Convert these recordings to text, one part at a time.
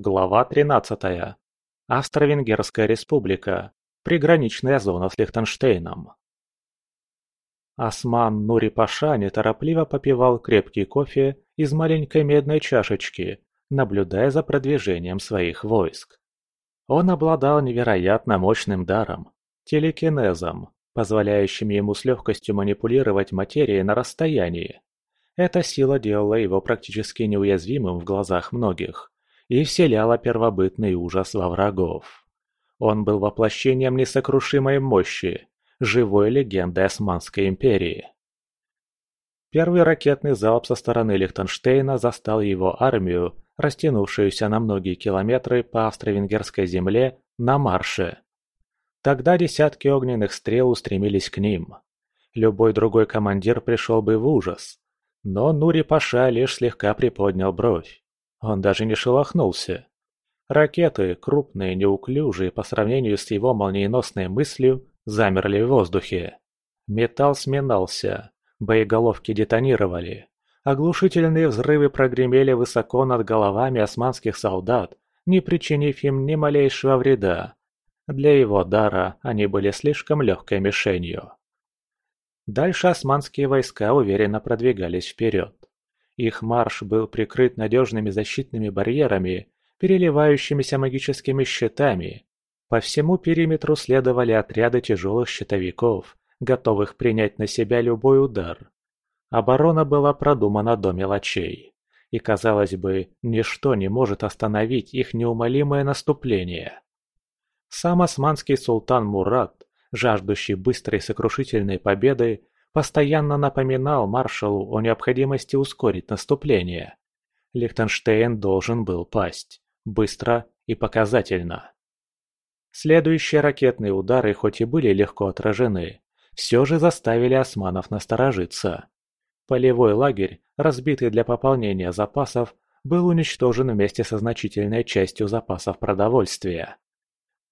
Глава 13. Австро-Венгерская республика. Приграничная зона с Лихтенштейном. Осман Нури-Паша неторопливо попивал крепкий кофе из маленькой медной чашечки, наблюдая за продвижением своих войск. Он обладал невероятно мощным даром – телекинезом, позволяющим ему с легкостью манипулировать материей на расстоянии. Эта сила делала его практически неуязвимым в глазах многих и вселяла первобытный ужас во врагов. Он был воплощением несокрушимой мощи, живой легенды Османской империи. Первый ракетный залп со стороны Лихтенштейна застал его армию, растянувшуюся на многие километры по австро-венгерской земле, на марше. Тогда десятки огненных стрел устремились к ним. Любой другой командир пришел бы в ужас, но Нури-Паша лишь слегка приподнял бровь. Он даже не шелохнулся. Ракеты, крупные, неуклюжие по сравнению с его молниеносной мыслью, замерли в воздухе. Металл сминался, боеголовки детонировали. Оглушительные взрывы прогремели высоко над головами османских солдат, не причинив им ни малейшего вреда. Для его дара они были слишком легкой мишенью. Дальше османские войска уверенно продвигались вперед. Их марш был прикрыт надежными защитными барьерами, переливающимися магическими щитами. По всему периметру следовали отряды тяжелых щитовиков, готовых принять на себя любой удар. Оборона была продумана до мелочей. И, казалось бы, ничто не может остановить их неумолимое наступление. Сам османский султан Мурат жаждущий быстрой сокрушительной победы, постоянно напоминал маршалу о необходимости ускорить наступление. Лихтенштейн должен был пасть. Быстро и показательно. Следующие ракетные удары хоть и были легко отражены, все же заставили османов насторожиться. Полевой лагерь, разбитый для пополнения запасов, был уничтожен вместе со значительной частью запасов продовольствия.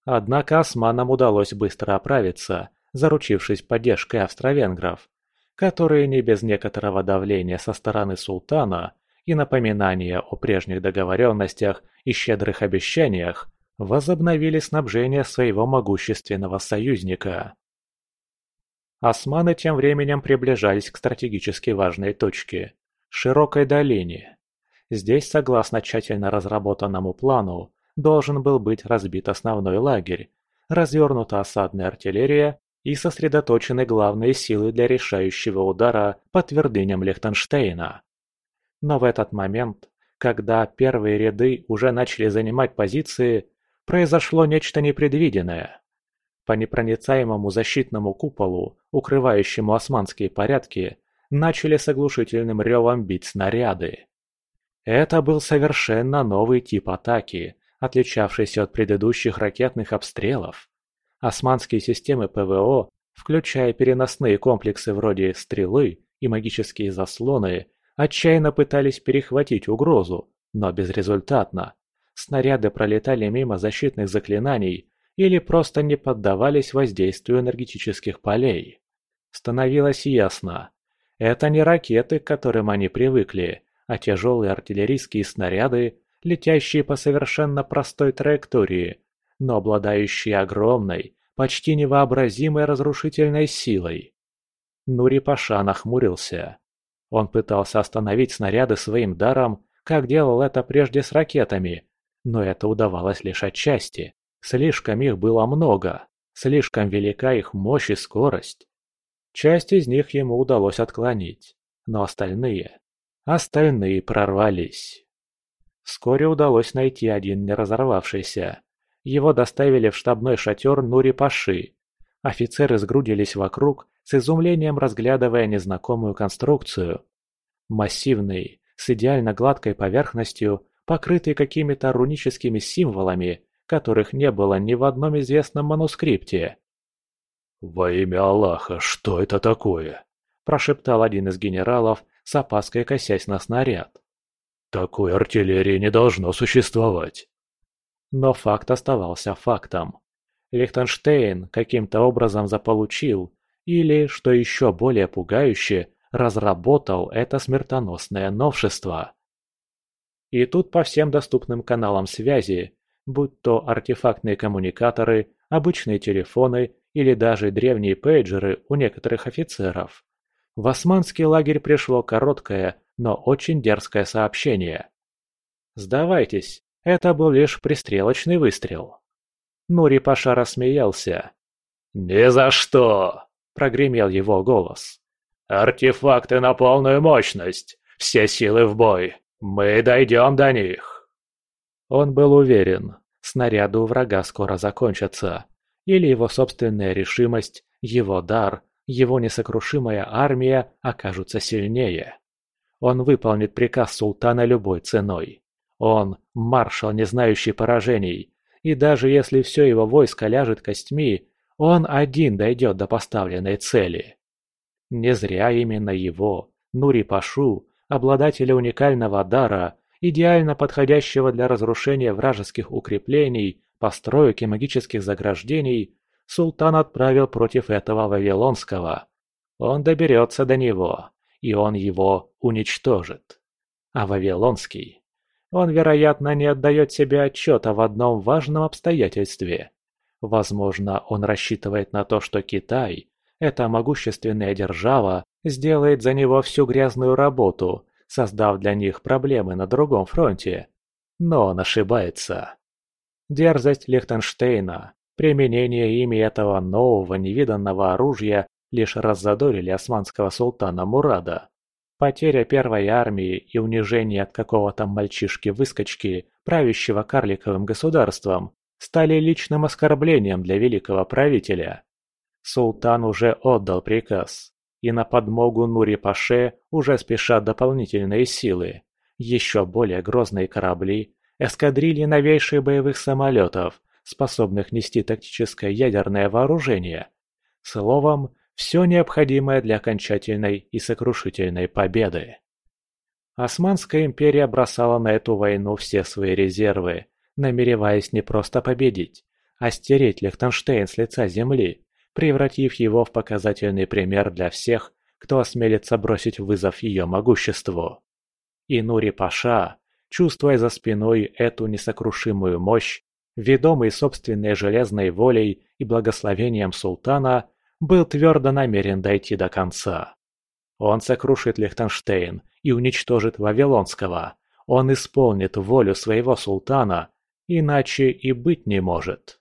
Однако османам удалось быстро оправиться, заручившись поддержкой австро-венгров, которые не без некоторого давления со стороны султана и напоминания о прежних договоренностях и щедрых обещаниях возобновили снабжение своего могущественного союзника. Османы тем временем приближались к стратегически важной точке – широкой долине. Здесь, согласно тщательно разработанному плану, должен был быть разбит основной лагерь, развернута осадная артиллерия и сосредоточены главные силы для решающего удара по твердыням Лихтенштейна. Но в этот момент, когда первые ряды уже начали занимать позиции, произошло нечто непредвиденное. По непроницаемому защитному куполу, укрывающему османские порядки, начали с оглушительным ревом бить снаряды. Это был совершенно новый тип атаки, отличавшийся от предыдущих ракетных обстрелов. Османские системы ПВО, включая переносные комплексы вроде «Стрелы» и магические заслоны, отчаянно пытались перехватить угрозу, но безрезультатно. Снаряды пролетали мимо защитных заклинаний или просто не поддавались воздействию энергетических полей. Становилось ясно. Это не ракеты, к которым они привыкли, а тяжелые артиллерийские снаряды, летящие по совершенно простой траектории, но обладающие огромной, почти невообразимой разрушительной силой. Нури-Паша нахмурился. Он пытался остановить снаряды своим даром, как делал это прежде с ракетами, но это удавалось лишь отчасти. Слишком их было много, слишком велика их мощь и скорость. Часть из них ему удалось отклонить, но остальные... Остальные прорвались. Вскоре удалось найти один не разорвавшийся. Его доставили в штабной шатер Нури-Паши. Офицеры сгрудились вокруг, с изумлением разглядывая незнакомую конструкцию. Массивный, с идеально гладкой поверхностью, покрытый какими-то руническими символами, которых не было ни в одном известном манускрипте. «Во имя Аллаха, что это такое?» – прошептал один из генералов, с опаской косясь на снаряд. Такой артиллерии не должно существовать. Но факт оставался фактом. Лихтенштейн каким-то образом заполучил, или, что еще более пугающе, разработал это смертоносное новшество. И тут по всем доступным каналам связи, будь то артефактные коммуникаторы, обычные телефоны или даже древние пейджеры у некоторых офицеров, в османский лагерь пришло короткое, но очень дерзкое сообщение. «Сдавайтесь, это был лишь пристрелочный выстрел». Нури Паша рассмеялся. «Ни за что!» – прогремел его голос. «Артефакты на полную мощность! Все силы в бой! Мы дойдем до них!» Он был уверен, снаряды у врага скоро закончатся. Или его собственная решимость, его дар, его несокрушимая армия окажутся сильнее. Он выполнит приказ султана любой ценой. Он – маршал, не знающий поражений, и даже если все его войско ляжет костьми, он один дойдет до поставленной цели. Не зря именно его, Нури Пашу, обладателя уникального дара, идеально подходящего для разрушения вражеских укреплений, построек и магических заграждений, султан отправил против этого Вавилонского. Он доберется до него, и он его уничтожит. А Вавилонский? Он, вероятно, не отдает себе отчета в одном важном обстоятельстве. Возможно, он рассчитывает на то, что Китай, эта могущественная держава, сделает за него всю грязную работу, создав для них проблемы на другом фронте. Но он ошибается. Дерзость Лихтенштейна, применение ими этого нового невиданного оружия лишь раззадорили османского султана Мурада. Потеря первой армии и унижение от какого-то мальчишки-выскочки, правящего карликовым государством, стали личным оскорблением для великого правителя. Султан уже отдал приказ, и на подмогу Нури-Паше уже спешат дополнительные силы, еще более грозные корабли, эскадрильи новейших боевых самолетов, способных нести тактическое ядерное вооружение. Словом, все необходимое для окончательной и сокрушительной победы. Османская империя бросала на эту войну все свои резервы, намереваясь не просто победить, а стереть Лихтенштейн с лица земли, превратив его в показательный пример для всех, кто осмелится бросить вызов ее могуществу. И Нури Паша, чувствуя за спиной эту несокрушимую мощь, ведомый собственной железной волей и благословением султана, был твердо намерен дойти до конца. Он сокрушит Лихтенштейн и уничтожит Вавилонского. Он исполнит волю своего султана, иначе и быть не может.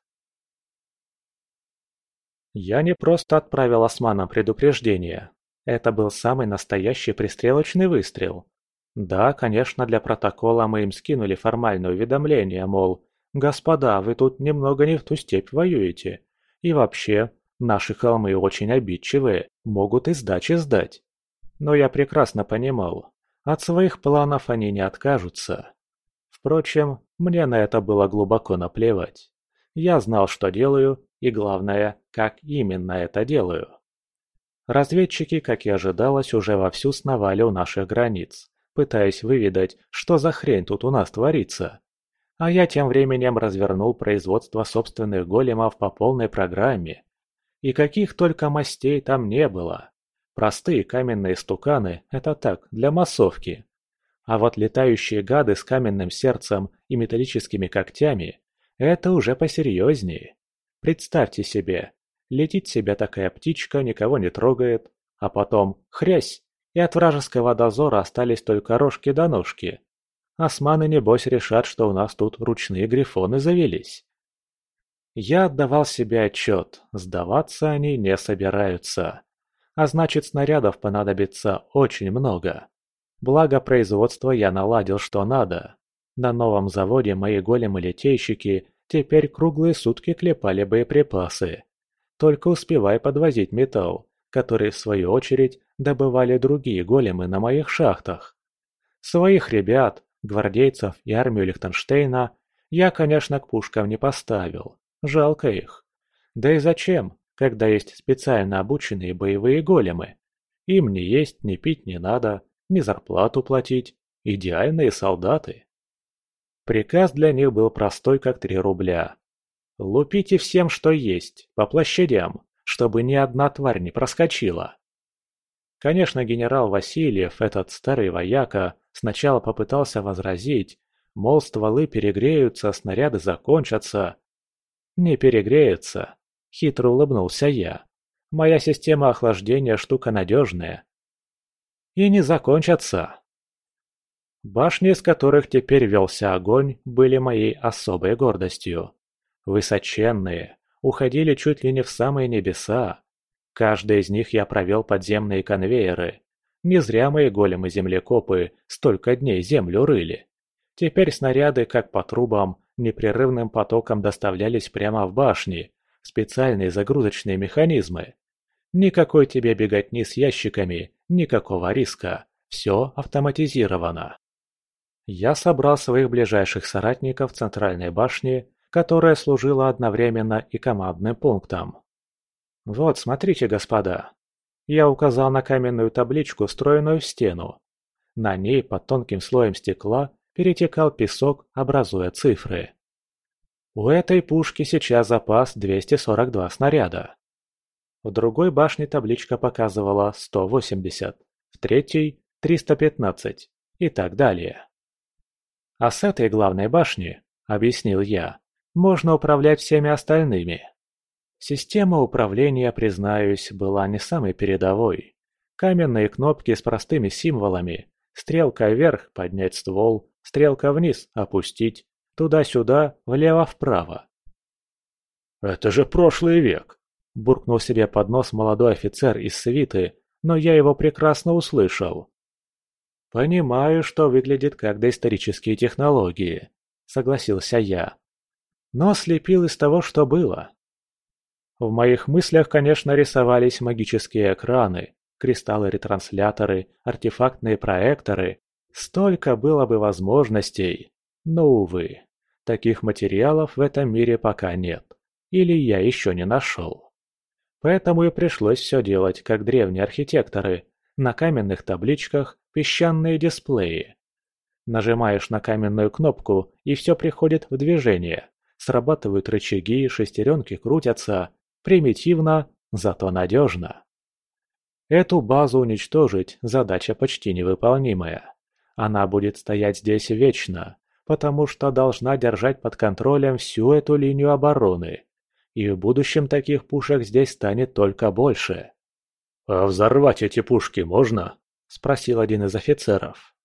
Я не просто отправил османам предупреждение. Это был самый настоящий пристрелочный выстрел. Да, конечно, для протокола мы им скинули формальное уведомление, мол, «Господа, вы тут немного не в ту степь воюете. И вообще, Наши холмы очень обидчивые, могут и сдачи сдать. Но я прекрасно понимал, от своих планов они не откажутся. Впрочем, мне на это было глубоко наплевать. Я знал, что делаю, и главное, как именно это делаю. Разведчики, как и ожидалось, уже вовсю сновали у наших границ, пытаясь выведать, что за хрень тут у нас творится. А я тем временем развернул производство собственных големов по полной программе, и каких только мастей там не было. Простые каменные стуканы – это так, для массовки. А вот летающие гады с каменным сердцем и металлическими когтями – это уже посерьезнее. Представьте себе, летит себе такая птичка, никого не трогает, а потом – хрясь, и от вражеского дозора остались только рожки до ножки. Османы, небось, решат, что у нас тут ручные грифоны завелись. Я отдавал себе отчет, сдаваться они не собираются. А значит, снарядов понадобится очень много. Благо производства я наладил что надо. На новом заводе мои големы-литейщики теперь круглые сутки клепали боеприпасы. Только успевай подвозить металл, который в свою очередь добывали другие големы на моих шахтах. Своих ребят, гвардейцев и армию Лихтенштейна я, конечно, к пушкам не поставил. Жалко их. Да и зачем, когда есть специально обученные боевые големы? Им ни есть, ни пить не надо, ни зарплату платить. Идеальные солдаты. Приказ для них был простой, как три рубля. Лупите всем, что есть, по площадям, чтобы ни одна тварь не проскочила. Конечно, генерал Васильев, этот старый вояка, Сначала попытался возразить, мол, стволы перегреются, снаряды закончатся. Не перегреется, хитро улыбнулся я. Моя система охлаждения штука надежная. И не закончатся. Башни, из которых теперь велся огонь, были моей особой гордостью. Высоченные, уходили чуть ли не в самые небеса. Каждый из них я провел подземные конвейеры. Не зря мои големы-землекопы столько дней землю рыли. Теперь снаряды, как по трубам, непрерывным потоком доставлялись прямо в башни, специальные загрузочные механизмы. Никакой тебе беготни с ящиками, никакого риска. Все автоматизировано. Я собрал своих ближайших соратников в центральной башне, которая служила одновременно и командным пунктом. «Вот, смотрите, господа!» Я указал на каменную табличку, встроенную в стену. На ней под тонким слоем стекла перетекал песок, образуя цифры. У этой пушки сейчас запас 242 снаряда. В другой башне табличка показывала 180, в третьей – 315 и так далее. А с этой главной башни, объяснил я, можно управлять всеми остальными. Система управления, признаюсь, была не самой передовой. Каменные кнопки с простыми символами, стрелка вверх – поднять ствол, стрелка вниз – опустить, туда-сюда, влево-вправо. «Это же прошлый век!» – буркнул себе под нос молодой офицер из свиты, но я его прекрасно услышал. «Понимаю, что выглядит как доисторические технологии», – согласился я. «Но слепил из того, что было». В моих мыслях, конечно, рисовались магические экраны, кристаллы-ретрансляторы, артефактные проекторы. Столько было бы возможностей. Но, увы, таких материалов в этом мире пока нет. Или я еще не нашел. Поэтому и пришлось все делать, как древние архитекторы, на каменных табличках песчаные дисплеи. Нажимаешь на каменную кнопку, и все приходит в движение. Срабатывают рычаги, шестеренки крутятся. Примитивно, зато надежно. Эту базу уничтожить – задача почти невыполнимая. Она будет стоять здесь вечно, потому что должна держать под контролем всю эту линию обороны. И в будущем таких пушек здесь станет только больше. «А взорвать эти пушки можно?» – спросил один из офицеров.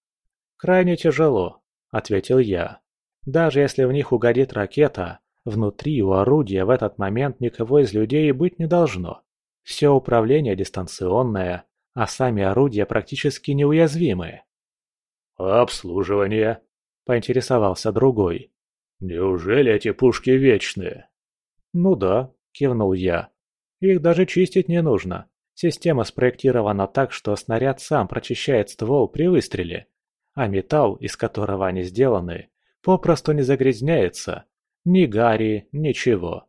«Крайне тяжело», – ответил я. «Даже если в них угодит ракета, внутри у орудия в этот момент никого из людей быть не должно. Все управление дистанционное, а сами орудия практически неуязвимы». «А обслуживание?» – поинтересовался другой. «Неужели эти пушки вечные?» «Ну да», – кивнул я. «Их даже чистить не нужно. Система спроектирована так, что снаряд сам прочищает ствол при выстреле, а металл, из которого они сделаны, попросту не загрязняется. Ни гари, ничего.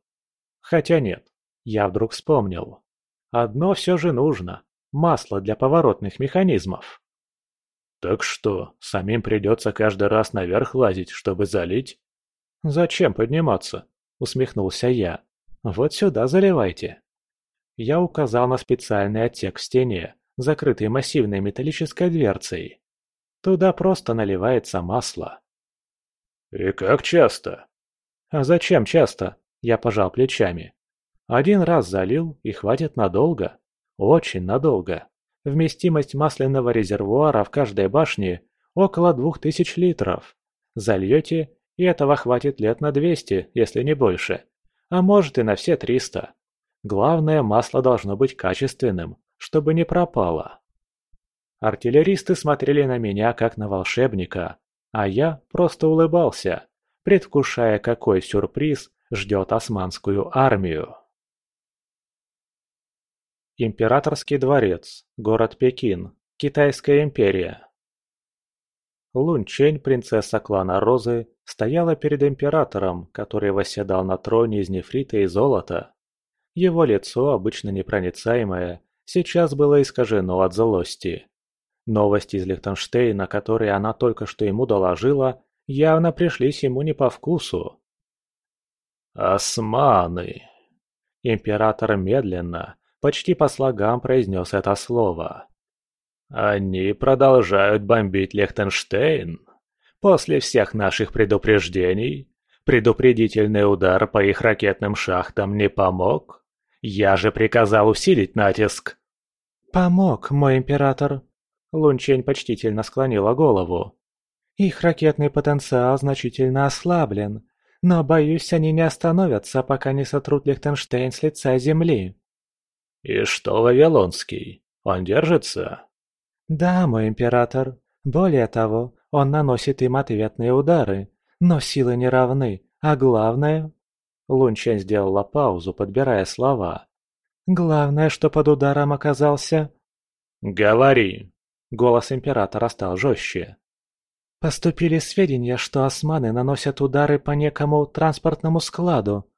Хотя нет, я вдруг вспомнил. Одно все же нужно – масло для поворотных механизмов. «Так что, самим придется каждый раз наверх лазить, чтобы залить?» «Зачем подниматься?» – усмехнулся я. «Вот сюда заливайте». Я указал на специальный отсек в стене, закрытый массивной металлической дверцей. Туда просто наливается масло. «И как часто?» «А зачем часто?» Я пожал плечами. «Один раз залил, и хватит надолго. Очень надолго. Вместимость масляного резервуара в каждой башне около двух тысяч литров. Зальете, и этого хватит лет на двести, если не больше. А может и на все триста. Главное, масло должно быть качественным, чтобы не пропало. Артиллеристы смотрели на меня как на волшебника, а я просто улыбался, предвкушая, какой сюрприз ждет османскую армию. Императорский дворец, город Пекин, Китайская империя. Лун Чень, принцесса клана Розы, стояла перед императором, который восседал на троне из нефрита и золота. Его лицо, обычно непроницаемое, сейчас было искажено от злости. Новости из Лихтенштейна, которые она только что ему доложила, явно пришлись ему не по вкусу. «Османы!» Император медленно, почти по слогам произнес это слово. Они продолжают бомбить Лехтенштейн. После всех наших предупреждений предупредительный удар по их ракетным шахтам не помог. Я же приказал усилить натиск. Помог, мой император. Лунчень почтительно склонила голову. Их ракетный потенциал значительно ослаблен, но, боюсь, они не остановятся, пока не сотрут Лихтенштейн с лица земли. И что Вавилонский? Он держится? Да, мой император. Более того, он наносит им ответные удары, но силы не равны, а главное... Лунчань сделала паузу, подбирая слова. Главное, что под ударом оказался... «Говори!» Голос императора стал жестче. Поступили сведения, что османы наносят удары по некому транспортному складу.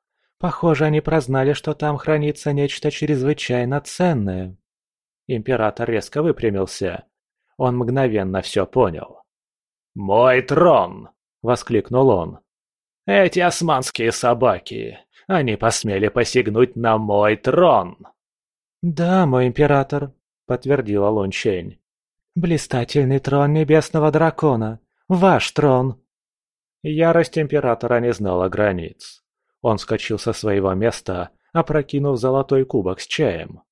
Похоже, они прознали, что там хранится нечто чрезвычайно ценное. Император резко выпрямился. Он мгновенно все понял. «Мой трон!» — воскликнул он. «Эти османские собаки! Они посмели посягнуть на мой трон!» «Да, мой император», — подтвердила Лун Чень. «Блистательный трон небесного дракона. Ваш трон!» Ярость императора не знала границ. Он вскочил со своего места, опрокинув золотой кубок с чаем.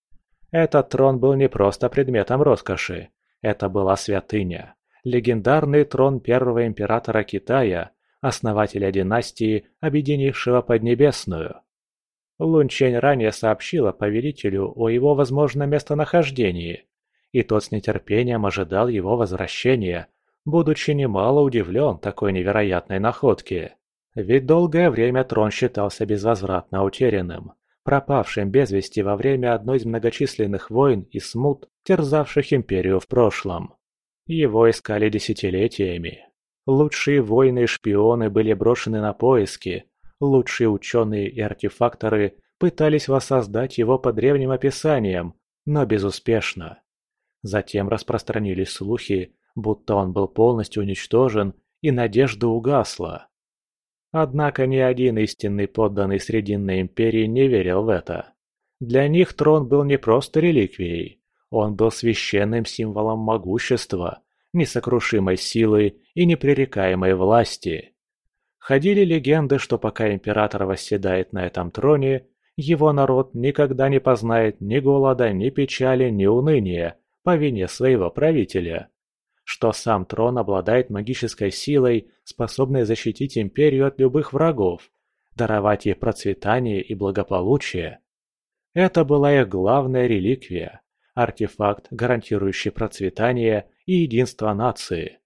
Этот трон был не просто предметом роскоши. Это была святыня. Легендарный трон первого императора Китая, основателя династии, объединившего Поднебесную. Лунчень ранее сообщила повелителю о его возможном местонахождении, и тот с нетерпением ожидал его возвращения – будучи немало удивлен такой невероятной находке. Ведь долгое время трон считался безвозвратно утерянным, пропавшим без вести во время одной из многочисленных войн и смут, терзавших империю в прошлом. Его искали десятилетиями. Лучшие воины и шпионы были брошены на поиски, лучшие ученые и артефакторы пытались воссоздать его по древним описаниям, но безуспешно. Затем распространились слухи, будто он был полностью уничтожен, и надежда угасла. Однако ни один истинный подданный Срединной империи не верил в это. Для них трон был не просто реликвией, он был священным символом могущества, несокрушимой силы и непререкаемой власти. Ходили легенды, что пока император восседает на этом троне, его народ никогда не познает ни голода, ни печали, ни уныния по вине своего правителя что сам трон обладает магической силой, способной защитить империю от любых врагов, даровать ей процветание и благополучие. Это была их главная реликвия, артефакт, гарантирующий процветание и единство нации.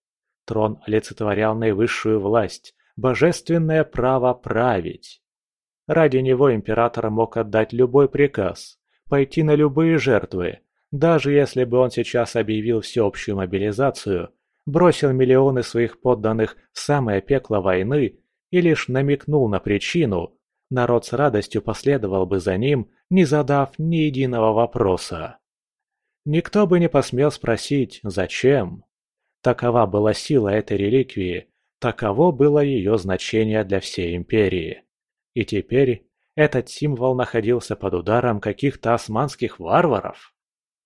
Трон олицетворял наивысшую власть, божественное право править. Ради него император мог отдать любой приказ, пойти на любые жертвы, даже если бы он сейчас объявил всеобщую мобилизацию, бросил миллионы своих подданных в самое пекло войны и лишь намекнул на причину, народ с радостью последовал бы за ним, не задав ни единого вопроса. Никто бы не посмел спросить «зачем?». Такова была сила этой реликвии, таково было ее значение для всей империи. И теперь этот символ находился под ударом каких-то османских варваров.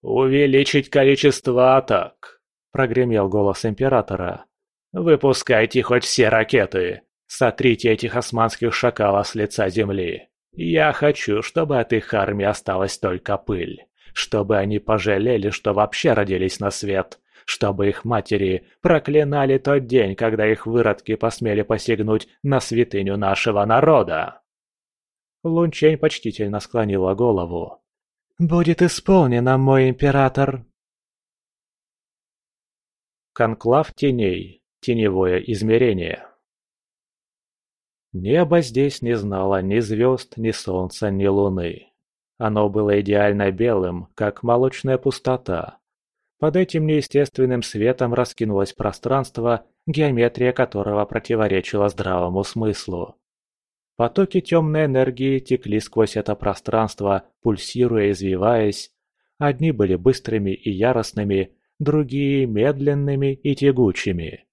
«Увеличить количество атак!» – прогремел голос Императора. «Выпускайте хоть все ракеты! Сотрите этих османских шакалов с лица земли! Я хочу, чтобы от их армии осталась только пыль, чтобы они пожалели, что вообще родились на свет, чтобы их матери проклинали тот день, когда их выродки посмели посягнуть на святыню нашего народа!» Лунчень почтительно склонила голову. «Будет исполнено, мой император!» Конклав теней. Теневое измерение. Небо здесь не знало ни звезд, ни солнца, ни луны. Оно было идеально белым, как молочная пустота. Под этим неестественным светом раскинулось пространство, геометрия которого противоречила здравому смыслу. Потоки темной энергии текли сквозь это пространство, пульсируя извиваясь. Одни были быстрыми и яростными, другие – медленными и тягучими.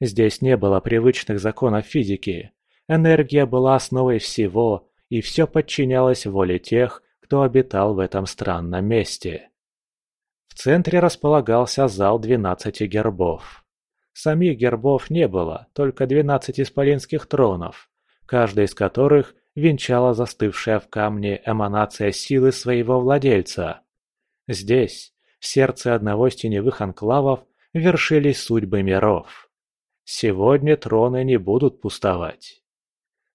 Здесь не было привычных законов физики. Энергия была основой всего, и все подчинялось воле тех, кто обитал в этом странном месте. В центре располагался зал двенадцати гербов. Самих гербов не было, только двенадцать исполинских тронов, каждый из которых венчала застывшая в камне эманация силы своего владельца. Здесь, в сердце одного из теневых анклавов, вершились судьбы миров. Сегодня троны не будут пустовать.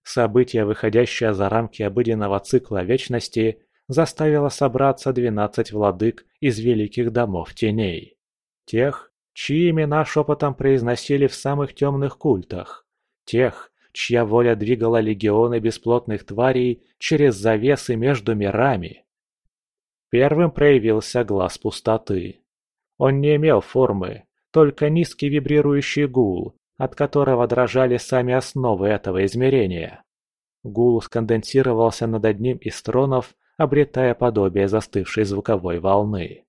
Событие, выходящее за рамки обыденного цикла вечности, заставило собраться двенадцать владык из великих домов теней. Тех, чьи имена шепотом произносили в самых темных культах. Тех, чья воля двигала легионы бесплотных тварей через завесы между мирами. Первым проявился глаз пустоты. Он не имел формы, только низкий вибрирующий гул, от которого дрожали сами основы этого измерения. Гул сконденсировался над одним из тронов, обретая подобие застывшей звуковой волны.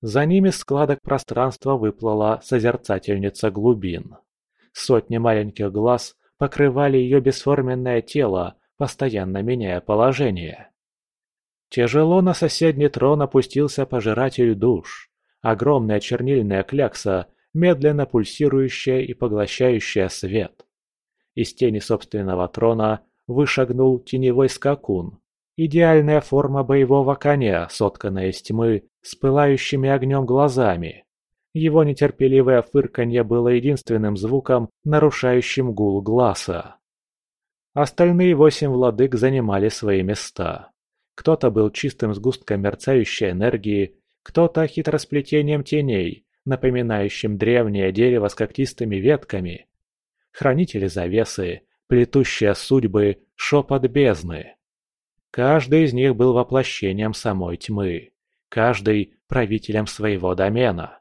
За ними складок пространства выплыла созерцательница глубин. Сотни маленьких глаз покрывали ее бесформенное тело, постоянно меняя положение. Тяжело на соседний трон опустился пожиратель душ. Огромная чернильная клякса, медленно пульсирующая и поглощающая свет. Из тени собственного трона вышагнул теневой скакун. Идеальная форма боевого коня, сотканная из тьмы, с пылающими огнем глазами. Его нетерпеливое фырканье было единственным звуком, нарушающим гул глаза. Остальные восемь владык занимали свои места. Кто-то был чистым сгустком мерцающей энергии, кто-то хитросплетением теней, напоминающим древнее дерево с когтистыми ветками. Хранители завесы, плетущие судьбы, шепот бездны. Каждый из них был воплощением самой тьмы, каждый правителем своего домена.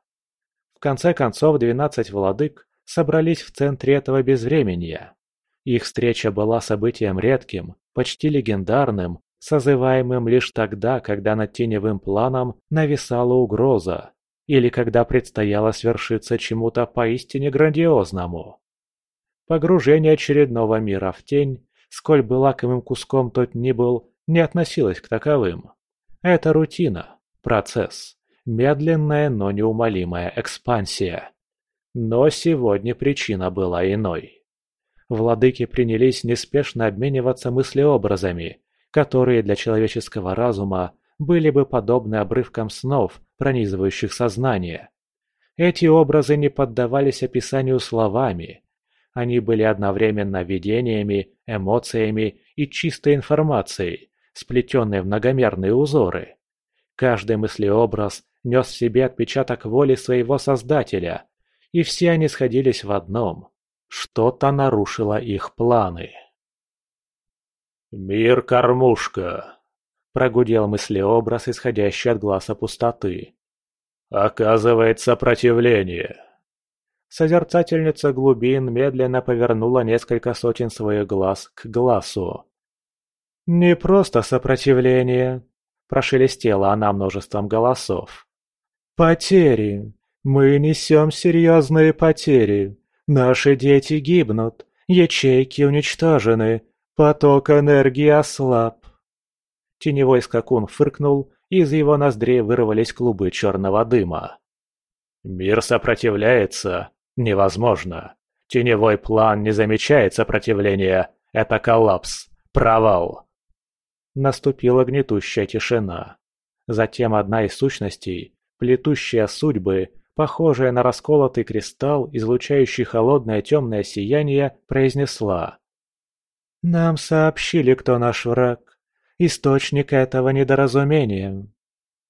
Конце концов, двенадцать владык собрались в центре этого безвременья. Их встреча была событием редким, почти легендарным, созываемым лишь тогда, когда над теневым планом нависала угроза, или когда предстояло свершиться чему-то поистине грандиозному. Погружение очередного мира в тень, сколь бы лакомым куском тот ни был, не относилось к таковым. Это рутина, процесс, медленная, но неумолимая экспансия. Но сегодня причина была иной. Владыки принялись неспешно обмениваться мыслеобразами, которые для человеческого разума были бы подобны обрывкам снов, пронизывающих сознание. Эти образы не поддавались описанию словами. Они были одновременно видениями, эмоциями и чистой информацией, сплетенной в многомерные узоры. Каждый мыслеобраз нес в себе отпечаток воли своего создателя, и все они сходились в одном – что-то нарушило их планы. «Мир-кормушка!» – прогудел мыслеобраз, исходящий от глаза пустоты. «Оказывает сопротивление!» Созерцательница глубин медленно повернула несколько сотен своих глаз к глазу. «Не просто сопротивление!» – прошелестела она множеством голосов. «Потери! Мы несем серьезные потери! Наши дети гибнут, ячейки уничтожены, Поток энергии ослаб. Теневой скакун фыркнул, и из его ноздрей вырвались клубы черного дыма. «Мир сопротивляется? Невозможно. Теневой план не замечает сопротивления. Это коллапс. Провал». Наступила гнетущая тишина. Затем одна из сущностей, плетущая судьбы, похожая на расколотый кристалл, излучающий холодное темное сияние, произнесла. Нам сообщили, кто наш враг. Источник этого недоразумения.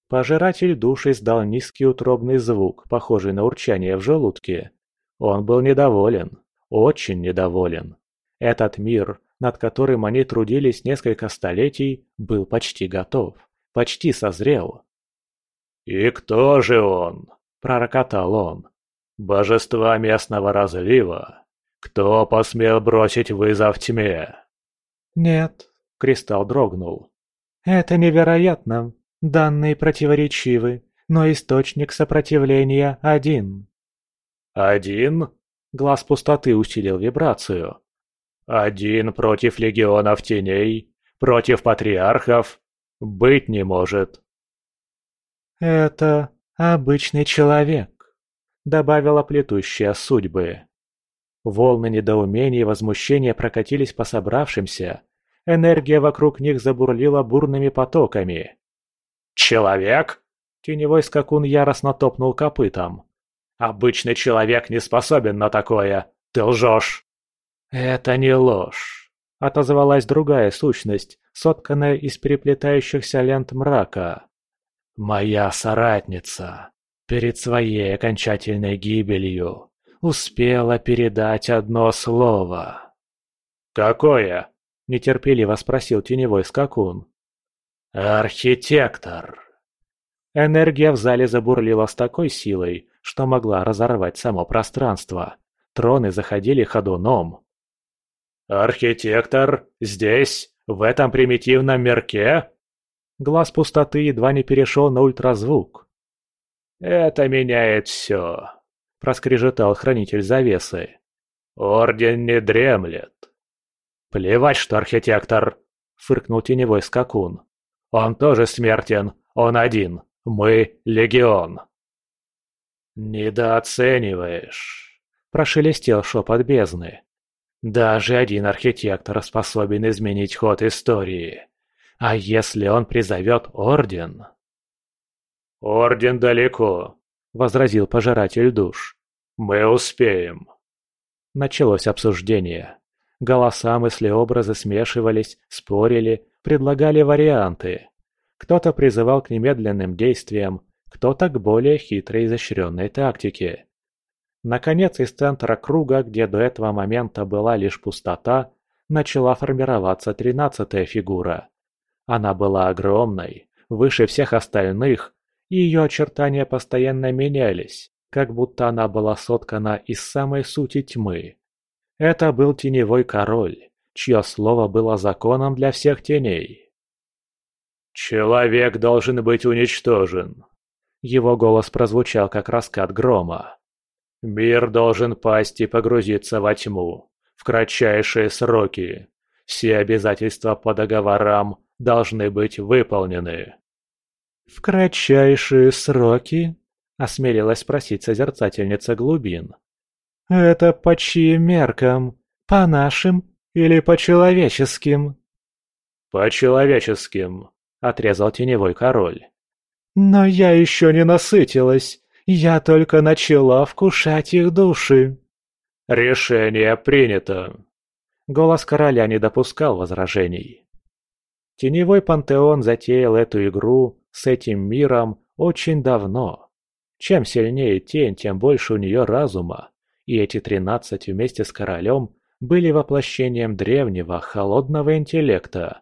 Пожиратель душ издал низкий утробный звук, похожий на урчание в желудке. Он был недоволен, очень недоволен. Этот мир, над которым они трудились несколько столетий, был почти готов, почти созрел. «И кто же он?» – пророкотал он. «Божества местного разлива? Кто посмел бросить вызов тьме?» «Нет», — Кристалл дрогнул. «Это невероятно. Данные противоречивы, но источник сопротивления один». «Один?» — глаз пустоты усилил вибрацию. «Один против легионов теней? Против патриархов? Быть не может». «Это «Обычный человек», — добавила плетущая судьбы. Волны недоумения и возмущения прокатились по собравшимся. Энергия вокруг них забурлила бурными потоками. «Человек?» — теневой скакун яростно топнул копытом. «Обычный человек не способен на такое. Ты лжешь!» «Это не ложь», — отозвалась другая сущность, сотканная из переплетающихся лент мрака. «Моя соратница перед своей окончательной гибелью успела передать одно слово». «Какое?» – нетерпеливо спросил теневой скакун. «Архитектор!» Энергия в зале забурлила с такой силой, что могла разорвать само пространство. Троны заходили ходуном. «Архитектор? Здесь? В этом примитивном мирке?» Глаз пустоты едва не перешел на ультразвук. «Это меняет все», — проскрежетал хранитель завесы. «Орден не дремлет». «Плевать, что архитектор», — фыркнул теневой скакун. «Он тоже смертен, он один, мы — легион». «Недооцениваешь», — прошелестел шепот бездны. «Даже один архитектор способен изменить ход истории. А если он призовет Орден?» «Орден далеко», — возразил пожиратель душ. «Мы успеем». Началось обсуждение. Голоса, мысли-образы смешивались, спорили, предлагали варианты. Кто-то призывал к немедленным действиям, кто-то к более хитрой изощренной тактике. Наконец, из центра круга, где до этого момента была лишь пустота, начала формироваться тринадцатая фигура. Она была огромной, выше всех остальных, и ее очертания постоянно менялись, как будто она была соткана из самой сути тьмы. Это был теневой король, чье слово было законом для всех теней. «Человек должен быть уничтожен», его голос прозвучал, как раскат грома. «Мир должен пасть и погрузиться во тьму. В кратчайшие сроки. Все обязательства по договорам должны быть выполнены». «В кратчайшие сроки?» — осмелилась спросить созерцательница глубин. «Это по чьим меркам? По нашим или по человеческим?» «По человеческим», — отрезал теневой король. «Но я еще не насытилась. Я только начала вкушать их души». «Решение принято». Голос короля не допускал возражений. Теневой пантеон затеял эту игру с этим миром очень давно. Чем сильнее тень, тем больше у нее разума. И эти тринадцать вместе с королем были воплощением древнего, холодного интеллекта.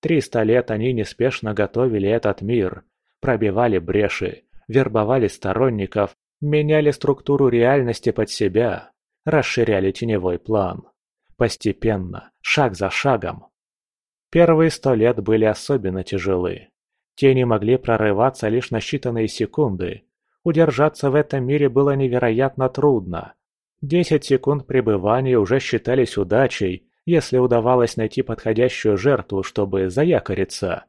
Триста лет они неспешно готовили этот мир, пробивали бреши, вербовали сторонников, меняли структуру реальности под себя, расширяли теневой план. Постепенно, шаг за шагом. Первые сто лет были особенно тяжелы. Тени могли прорываться лишь на считанные секунды. Удержаться в этом мире было невероятно трудно. Десять секунд пребывания уже считались удачей, если удавалось найти подходящую жертву, чтобы заякориться.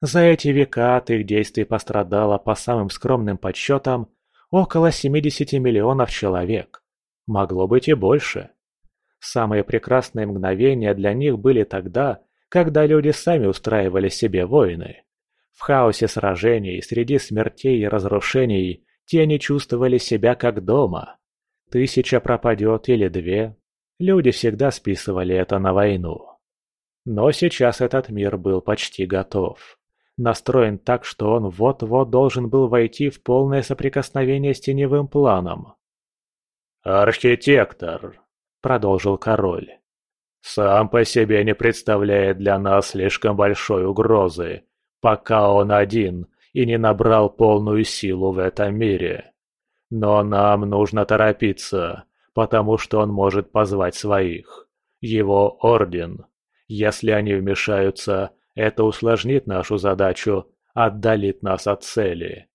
За эти века от их действий пострадало, по самым скромным подсчетам, около 70 миллионов человек. Могло быть и больше. Самые прекрасные мгновения для них были тогда, когда люди сами устраивали себе войны. В хаосе сражений, среди смертей и разрушений, те не чувствовали себя как дома. Тысяча пропадет или две. Люди всегда списывали это на войну. Но сейчас этот мир был почти готов настроен так, что он вот-вот должен был войти в полное соприкосновение с теневым планом. «Архитектор», — продолжил король, — «сам по себе не представляет для нас слишком большой угрозы, пока он один и не набрал полную силу в этом мире. Но нам нужно торопиться, потому что он может позвать своих, его орден. Если они вмешаются, это усложнит нашу задачу, отдалит нас от цели.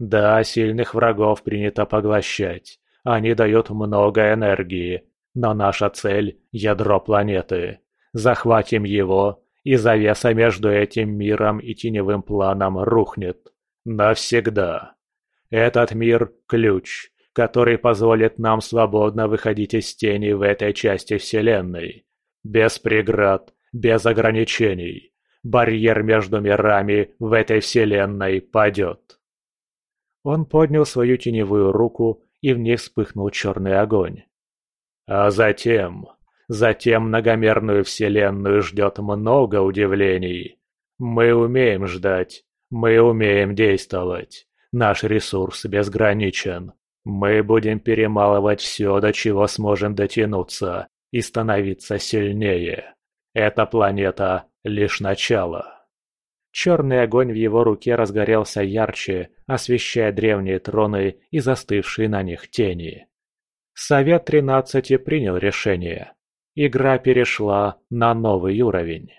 Да, сильных врагов принято поглощать. Они дают много энергии. Но наша цель – ядро планеты. Захватим его, и завеса между этим миром и теневым планом рухнет. Навсегда. Этот мир – ключ, который позволит нам свободно выходить из тени в этой части Вселенной. Без преград, без ограничений. Барьер между мирами в этой Вселенной падет. Он поднял свою теневую руку, и в ней вспыхнул черный огонь. А затем... Затем многомерную Вселенную ждет много удивлений. Мы умеем ждать, мы умеем действовать. Наш ресурс безграничен. Мы будем перемалывать все, до чего сможем дотянуться, и становиться сильнее. Эта планета — лишь начало. Черный огонь в его руке разгорелся ярче, освещая древние троны и застывшие на них тени. Совет Тринадцати принял решение. Игра перешла на новый уровень.